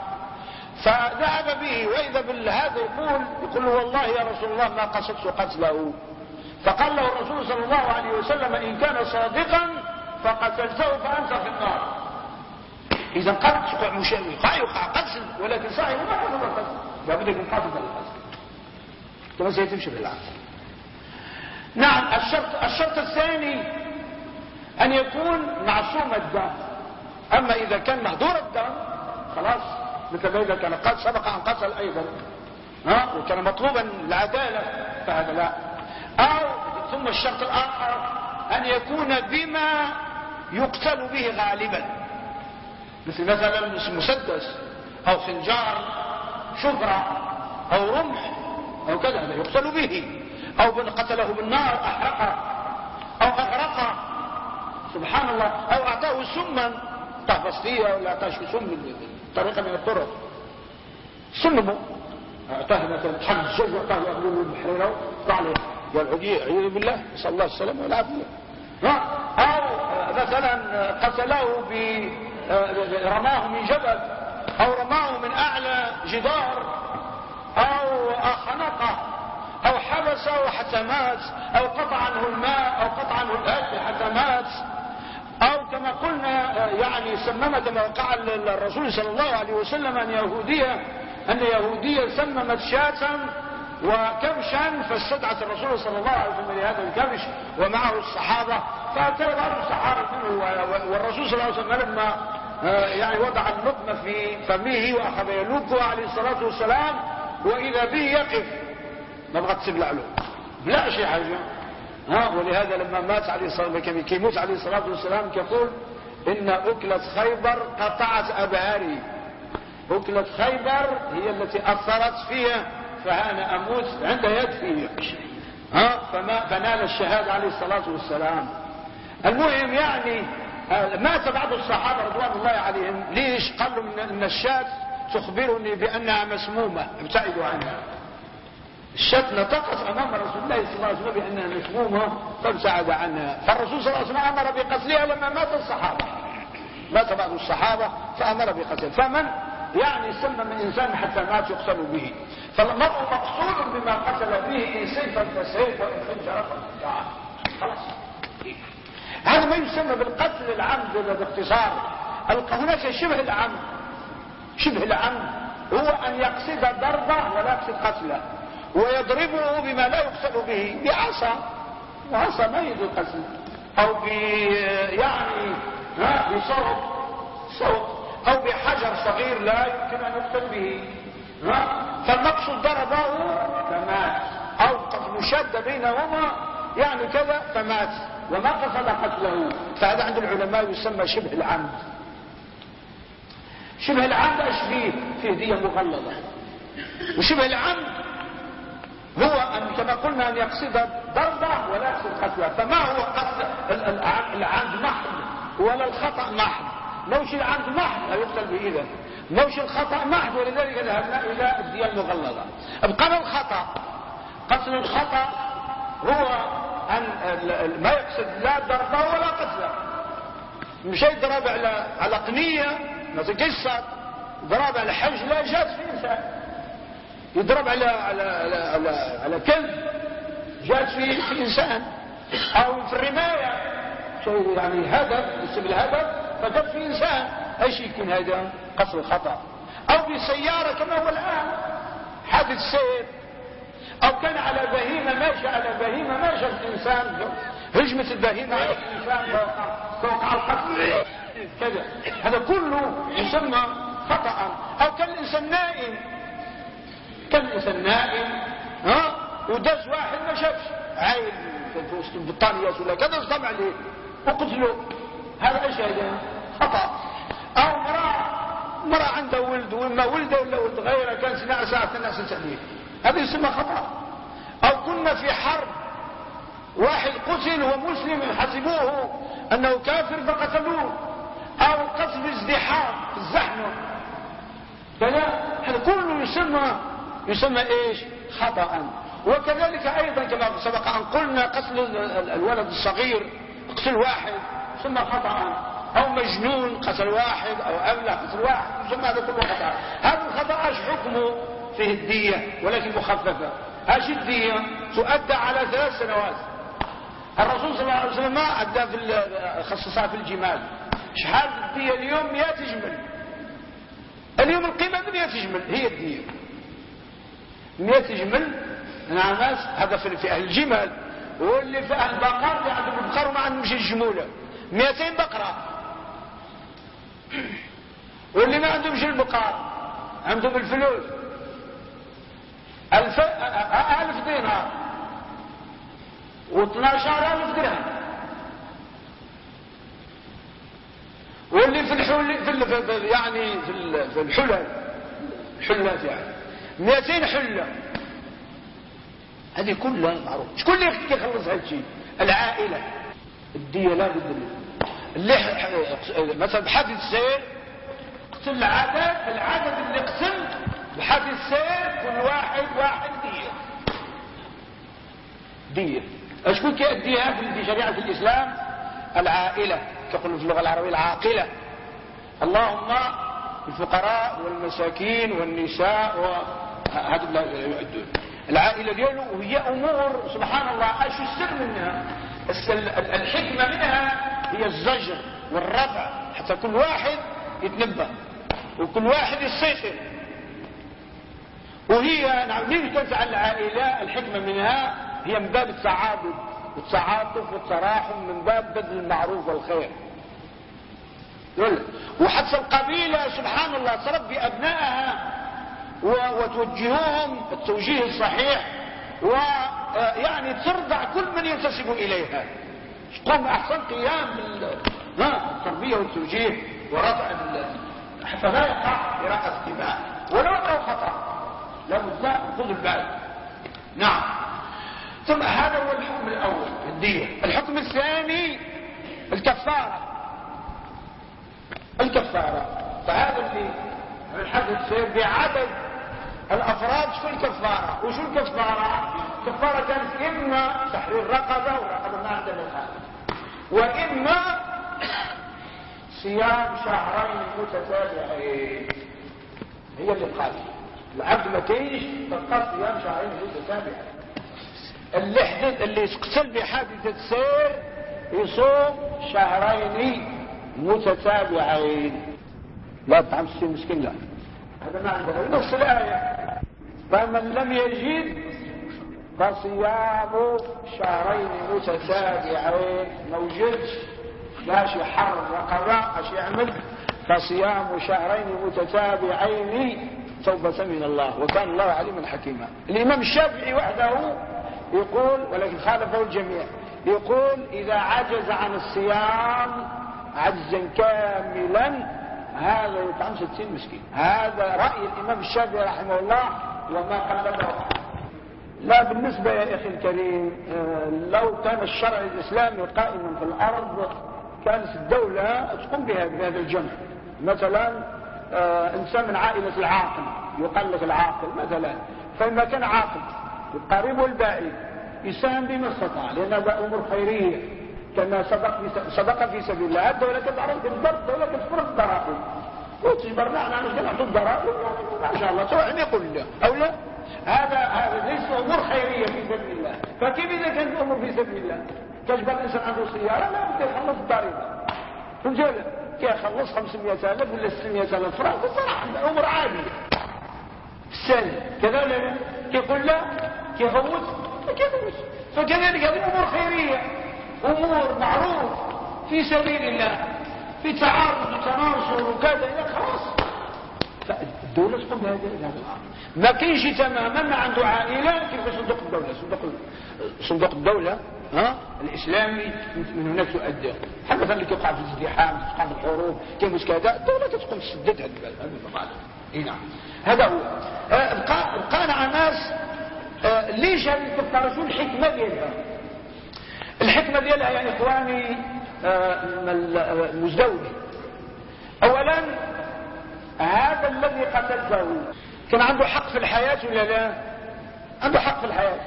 فذهب به وإذا بالهذا يقول يقول والله يا رسول الله ما قصدت قتله. فقال له الرسول صلى الله عليه وسلم إن كان صادقا فقتلته فأنت في النار. إذا قد تقع مشاوي يقع قتل ولكن صحيح ما قصد القتل. لابد يكون قاصد القتل. كما سيتمشي في العقل نعم الشرط, الشرط الثاني أن يكون معصوم الدم. أما إذا كان مهدور الدم خلاص مثل ما إذا كان قد سبق عن قتل أيضا. ها؟ وكان مطلوبا العدالة فهذا لا. أو ثم الشرط الآخر أن يكون بما يقتل به غالبا. مثل مثلا مسدس أو خنجار شبرة أو رمح أو كذا هذا يقتل به. أو قتله بالنار أحرقه أو أغرقه. سبحان الله أو أعطاه سما. طهبستية ولا أعطاه سم طريقة من الطرق. سمه أعطاه مثلا حق الزوج وأعطاه يأكلون البحريرة وعليه والعقية عياذ بالله نسأل الله السلامة والعافية أو مثلا قتله ب رماه من جبل أو رماه من أعلى جدار أو خنقه أو حبسه حتى مات أو قطع عنه الماء أو قطع عنه الأكل حتى مات. أو كما قلنا يعني سمم كما وقع الرسول صلى الله عليه وسلم أن يهودية أن يهودية سممت شاة وكبشا فاستدعت الرسول صلى الله عليه وسلم لهذا الكبش ومعه الصحابة. فأتى بعض الصحابة والرسول صلى الله عليه وسلم لما آه، يعني وضع اللقمة في فمه وأخذ يلوكه عليه الصلاة والسلام وإذا به يقف. ما بغى تسبلع له بلا شي حاجة. ها ولهذا لما مات عليه الصلاة والسلام كيموت عليه الصلاة والسلام كيقول إن أكلة خيبر قطعت أبهاري. أكلة خيبر هي التي أثرت فيها فأنا أموت عند يد فيه. ها فما فنال الشهادة عليه الصلاة والسلام. المهم يعني آه، مات بعض الصحابة رضوان الله عليهم. ليش؟ قالوا إن الشاة تخبرني بأنها مسمومة. ابتعدوا عنها. الشاة نطقت أمام رسول الله صلى الله عليه وسلم بأنها مسمومة فابتعد عنها. فالرسول صلى الله عليه وسلم أمر بقتلها لما مات الصحابة. مات بعض الصحابة فأمر بقتلها. فمن؟ يعني سمم إنسان حتى مات يقتل به. فالمرء مقصود بما قتل به إن سيفا فسيف وإن خنجرا خلاص. هذا ما يسمى بالقتل العمد باختصار. هناك شبه العمد. شبه العمد. هو أن يقصد ضربة ولا يقصد قتله. ويضربه بما لا يقصد به. بعصا. عصا ما يجوز القتل أو ب يعني بصوت. صوت. أو بحجر صغير لا يمكن أن يقتل به. فالمقصود ضربه فمات. أو قد مشد بينهما يعني كذا فمات. وما قصد قتله. فهذا عند العلماء يسمى شبه العمد. شبه العمد إيش فيه؟ فيه دية مغلظة. وشبه العمد هو أن كما قلنا أن يقصد ضربة ولا يقصد قتلها فما هو قصد العمد محض ولا الخطأ محض موش العمد محض لا يقتل به إذا موش الخطأ محض ولذلك ذهبنا إلى الدية المغلظة. أبقى الخطأ. قتل الخطأ هو أن ما يقصد لا ضربة ولا قتله مش يضرب على على قنية مثل قصة ضرب على حج لا جاز في إنسان. يضرب على على على على, على كلب جاز في في إنسان. أو في الرماية. شيء يعني هدف اسم الهدف فجاز في إنسان. أيش يكون هذا؟ قصر الخطأ أو بسيارة كما هو الآن حادث سير. أو كان على بهيمة ماشي على بهيمة ماشي الانسان هجمة البهيمة على الإنسان فوقع القتل كذا. هذا كله يسمى خطأ. أو كان الإنسان نائم. الانسان نائم ها؟ ودز واحد ما شافش. عايل في وسط البطانيات ولا كذا صدم عليه وقتله هذا إيش هذا؟ خطأ. أو مرأة مرأة عندها ولد وما ولدة ولا ولد غيره كان سنة ساعة الناس عليه هذا يسمى خطأ. أو كنا في حرب واحد قتل ومسلم حسبوه أنه كافر فقتلوه. أو قتل ازدحام الزحمة. فلا هذا كله يسمى يسمى إيش؟ خطأ. وكذلك أيضا كما سبق أن قلنا قتل الولد الصغير قتل واحد يسمى خطأ. أو مجنون قتل واحد أو ابلغ قتل واحد يسمى هذا كله خطأ. هذا الخطأ إيش حكمه؟ فيه الدية ولكن مخففة. إيش الدية؟ تؤدى على ثلاث سنوات. الرسول صلى الله عليه وسلم ما أدى في خصصها في الجمال. شحال الدية؟ اليوم 100 جمل. اليوم القيمة 100 جمل. هي الدية. 100 جمل نعم هذا في أهل الجمال. واللي في أهل البقر اللي عندهم البقر وما عندهمش الجمولة. 200 بقرة. واللي ما عندهمش البقر عندهم الفلوس. ألف ألف دينار. واثناشر ألف درهم. واللي في الحل في يعني في الحلل حلات يعني. 200 حلة. هذه كلها معروف. شكون اللي يخلص هذا الشيء العائلة. الدية لا بد اللي مثلا بحادث السير قتل العدد العدد اللي قتل بحادث السير كل واحد واحد دية. دية. اشكون كيأديها في شريعة الإسلام العائلة. تقول في اللغة العربية العاقلة. اللهم الفقراء والمساكين والنساء وهذا العائلة ديالو وهي أمور سبحان الله إيش السر منها؟ الحكمة منها هي الزجر والرفع حتى كل واحد يتنبه وكل واحد يسيطر وهي نعم ليه تنفع العائلة الحكمة منها هي من باب التعاضد والتعاطف والتراحم من باب بذل المعروف والخير. وحتى القبيلة سبحان الله تربي أبنائها وتوجههم التوجيه الصحيح ويعني ترضع كل من ينتسب إليها. تقوم أحسن قيام بالتربية والتوجيه ورفع حتى لا يقع إراقة الدماء. ولو أنه خطأ لابد خذ البال نعم. ثم هذا هو الحكم الأول الدية. الحكم الثاني الكفارة. الكفارة. فهذا اللي الحدث بعدد الأفراد شو الكفارة؟ وشو الكفارة؟ الكفارة كانت إما تحرير رقبة ورقبة ما عندنا الان وإما صيام شهرين متتابعين. هي اللي قال. العبد ما كاينش تبقى صيام شهرين متتابعين. اللي حدث اللي يقتل بحادثة سير يصوم شهرين متتابعين. لا تطعم ستين مسكين لا. هذا ما عندنا نفس الآية. فمن لم يجد فصيام شهرين متتابعين. موجود ماشي حر رقبة اش يعمل فصيام شهرين متتابعين توبة من الله. وكان الله عليما حكيما. الإمام الشافعي وحده يقول ولكن خالفه الجميع يقول إذا عجز عن الصيام عجزا كاملا هذا يطعم ستين مسكين. هذا رأي الإمام الشافعي رحمه الله وما قلده لا بالنسبة يا أخي الكريم آه، لو كان الشرع الإسلامي قائما في الأرض كانت الدولة تقوم بهذا الجمع. مثلا آه، إنسان من عائلة العاقل يقال لك العاقل مثلا. فإما كان عاقل القريب والبعيد يساهم بما استطاع لأن هذا أمور خيرية. كما صدق في صدق في سبيل الله. الدولة كتعرف بالضبط الدولة كتفرض الضرائب وتجبرنا على نعطي الضرائب ما شاء الله. سواء يقول لا أو لا. هذا هذا ليس أمور خيرية في سبيل الله. فكيف إذا كانت أمور في سبيل الله؟ تجبر الإنسان عنده سيارة؟ لا بد يخلص الضريبة. فهمت كي يخلص 500 ألف ولا 600 ألف فرنك. صراحة أمور عادية. السنة كذا ولا لا كيقول لا كيفوت ما كيفوت فكذلك هذه أمور خيرية. أمور معروف. في سبيل الله في تعارض وتناصر وكذا خلاص. فالدولة تقوم بهذا ما كاينش تماما ما عنده عائلة كيف صندوق الدولة. صندوق صندوق الدولة ها الإسلامي من هناك تؤدى حتى مثلا اللي كيوقع في الازدحام كيوقع في الحروب كيموت كذا الدولة تقوم تسدد هذا المقالة إي نعم. هذا هو. آه، بقى ناس ليش هذه الكفارة الحكمة ديالها. الحكمة ديالها يا اخواني آه المزدوج اولا هذا الذي قتلته. كان عنده حق في الحياة ولا لا؟ عنده حق في الحياة.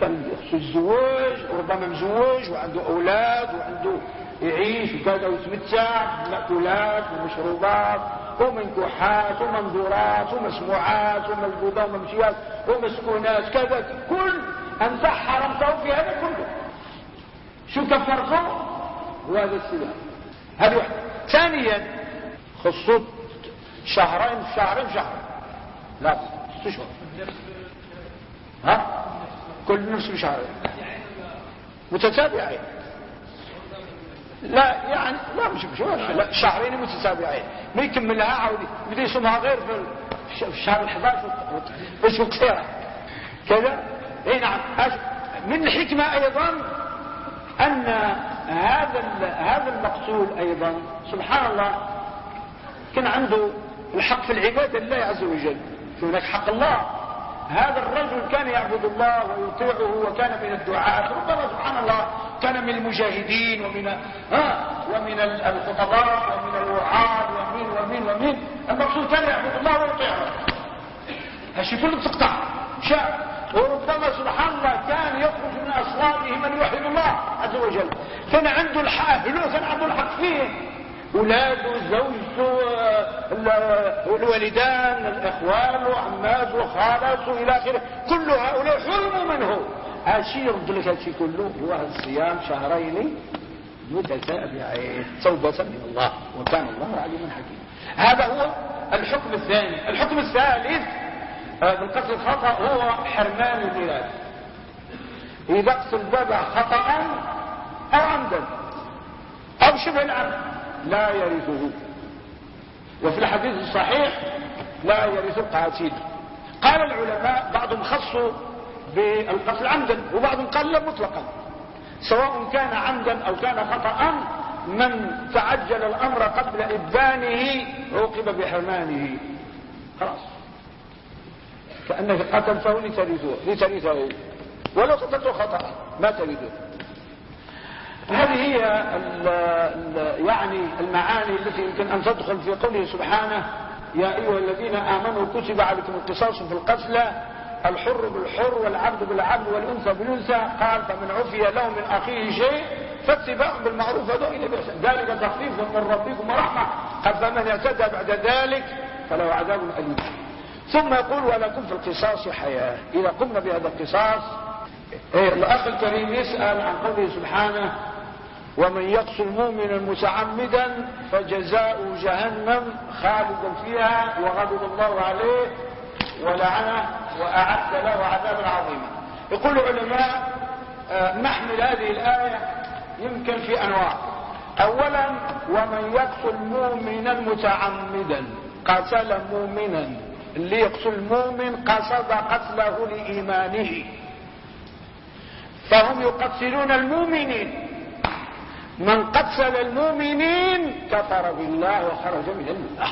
كان يخصو الزواج وربما مزوج وعنده أولاد وعنده يعيش وكذا ويتمتع بمأكولات ومشروبات ومنكوحات ومنظورات ومسموعات وملبوذات وممشيات ومسكونات كذا. كل انت حرمته في هذا كله. شو كفرته وهذا السلاح هذه واحدة ثانيا خصوص شهرين شهرين شهر لا ست شهور ها كل نفس بشهرين متتابعين لا يعني لا مش بشهر لا شهرين متتابعين ما يكملها عاودي بدا يصومها غير في الشهر ال11 بس قصيره كذا اي نعم من الحكمه أيضا أن هذا هذا المقتول أيضا سبحان الله كان عنده الحق في العبادة لله عز وجل. هناك حق الله. هذا الرجل كان يعبد الله ويطيعه وكان من الدعاة ربما سبحان الله كان من المجاهدين ومن ها ومن الخطباء ومن الوعاظ ومن ومن ومن. المقصود كان يعبد الله ويطيعه. هالشي كله تقطع شاء وربما سبحان الله كان يخرج من اصلاته من يوحد الله عز وجل. كان عنده الحق كان عنده الحق فيه. أولاده زوجته الوالدان الإخوان وعمات وخالات إلى آخره. كل هؤلاء حرموا منه هالشيء يرد لك هالشيء كله. هو الصيام شهرين متتابعين. توبة من الله. وكان الله عليما حكيما. هذا هو الحكم الثاني. الحكم الثالث بالقتل الخطأ هو حرمان الميراث إذا اقتل بابا خطأ أو عمدا. أو شبه العمد. لا يرثه. وفي الحديث الصحيح لا يرث القاتل. قال العلماء بعضهم خصوا بالقتل عمدا وبعضهم قال لا مطلقا. سواء كان عمدا أو كان خطأ من تعجل الأمر قبل ابانه عوقب بحرمانه. خلاص. كأنك قتلته لترثه لترثه ولو قتلته خطأ ما ترثه هذه هي ال ال يعني المعاني التي يمكن أن تدخل في قوله سبحانه يا أيها الذين آمنوا كتب عليكم القصاص في القتلى الحر بالحر والعبد بالعبد والأنثى بالأنثى قال فمن عفي له من أخيه شيء فاتباع بالمعروف إلى ذلك تخفيف من ربكم ورحمة. قد فمن اعتدى بعد ذلك فله عذاب أليم. ثم يقول ولكم في القصاص حياة إذا قمنا بهذا القصاص إيه الأخ الكريم يسأل عن قوله سبحانه ومن يقتل مؤمنا متعمدا فجزاء جهنم خالدا فيها وغضب الله عليه ولعنه واعد له عذابا عظيما. يقول العلماء آه، نحمل هذه الآية يمكن في أنواع. اولا ومن يقتل مؤمنا متعمدا قتل مؤمنا. اللي يقتل مؤمن قصد قتله لإيمانه. فهم يقتلون المؤمنين. من قتل المؤمنين كفر بالله وخرج من الملة.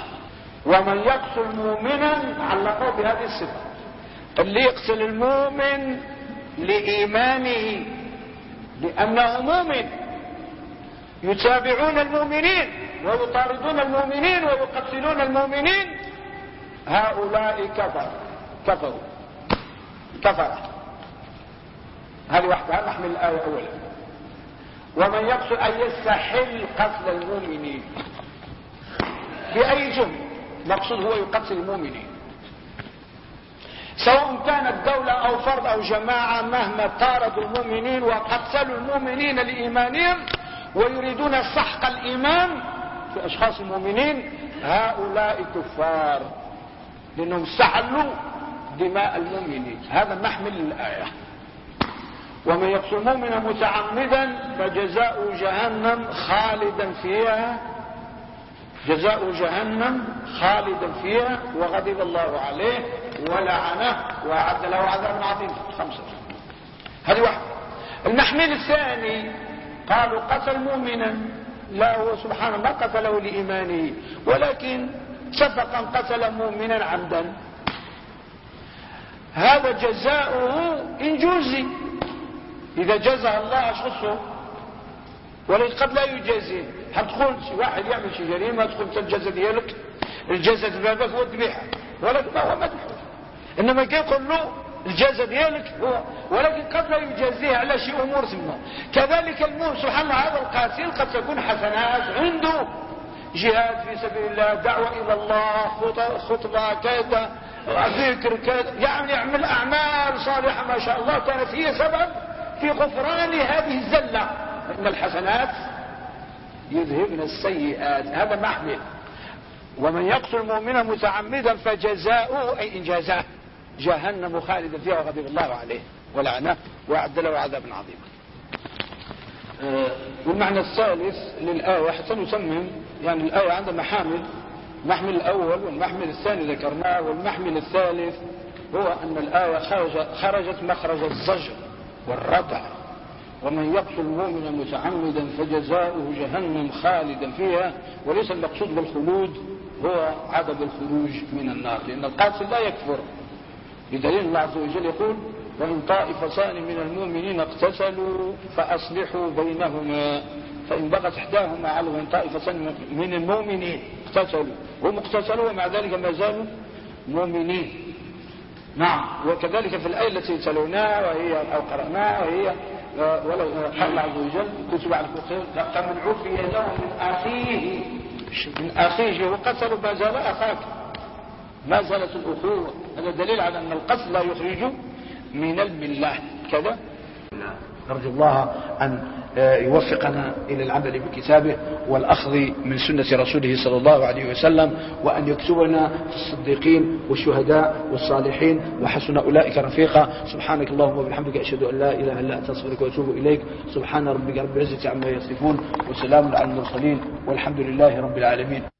ومن يقتل مؤمنا علقوا بهذه الصفة. اللي يقتل المؤمن لإيمانه لأنه مؤمن. يتابعون المؤمنين ويطاردون المؤمنين ويقتلون المؤمنين. هؤلاء كفر كفروا. كفر هذه واحدة نحمل الآية أولا ومن يقصد أن يستحل قتل المؤمنين. بأي جهد مقصود هو يقتل المؤمنين. سواء كانت دولة أو فرد أو جماعة مهما طاردوا المؤمنين وقتلوا المؤمنين لإيمانهم ويريدون سحق الإيمان في أشخاص المؤمنين هؤلاء كفار. لأنهم استحلوا دماء المؤمنين. هذا محمل الآية. ومن يقتل مؤمنا متعمدا فجزاء جهنم خالدا فيها. جزاء جهنم خالدا فيها وغضب الله عليه ولعنه وأعد له عذابا عظيما. خمسة. هذه واحدة. المحمل الثاني قالوا قتل مؤمنا. لا هو سبحانه ما قتله لإيمانه. ولكن سبقا قتل مؤمنا عمدا هذا جزاؤه إن جوزي. إذا جزى الله شخصه ولكن قد لا يجازيه حتقول شي واحد يعمل شي جريمة؟ تقول الجزاء ديالك الجزاء بابك هو الذبيحة. ولكن ما هو مذبوح إنما كيقول له الجزاء ديالك هو. ولكن قد لا يجازيه على شيء أمور ثم. كذلك المؤمن سبحان الله هذا القاتل قد تكون حسنات عنده. جهاد في سبيل الله دعوة إلى الله خطبة كذا ذكر كذا يعني يعمل أعمال صالحة ما شاء الله. كانت هي سبب في غفران هذه الزلة. إن الحسنات يذهبن السيئات. هذا محمل ومن يقتل مؤمنا متعمدا فجزاؤه أي إنجازاه جهنم خالدا فيها وغضب الله عليه. ولعنه وأعد له عذابا عظيما. آه، والمعنى الثالث للآية حتى نسمم يعني الآية عندها محامل المحمل الأول والمحمل الثاني ذكرناه والمحمل الثالث هو أن الآية خرج خرجت مخرج الزجر والردع ومن يقتل مؤمنا متعمدا فجزاؤه جهنم خالدا فيها وليس المقصود بالخلود هو عدم الخروج من النار لأن القاتل لا يكفر. بدليل الله عز وجل يقول وإن طائفتان من المؤمنين اقتتلوا فأصلحوا بينهما. فإن بغت إحداهما على طائفة من المؤمنين. اقتتلوا. هم اقتتلوا ومع ذلك ما زالوا مؤمنين. نعم. وكذلك في الآية التي تلوناها وهي أو قرأناها وهي ولو قال الله عز وجل كتب على فمن عفي يده من أخيه من أخيه وقتل ما زال أخاك. ما زالت الأخوة. هذا دليل على أن القتل لا يخرج من الملة. كذا. نرجو الله أن يوفقنا إلى العمل بكتابه والأخذ من سنة رسوله صلى الله عليه وسلم وأن يكتبنا في الصديقين والشهداء والصالحين وحسن أولئك رفيقا. سبحانك اللهم وبحمدك أشهد أن لا إله إلا أنت أستغفرك وأتوب إليك. سبحان ربك رب العزة عما يصفون وسلام على المرسلين والحمد لله رب العالمين.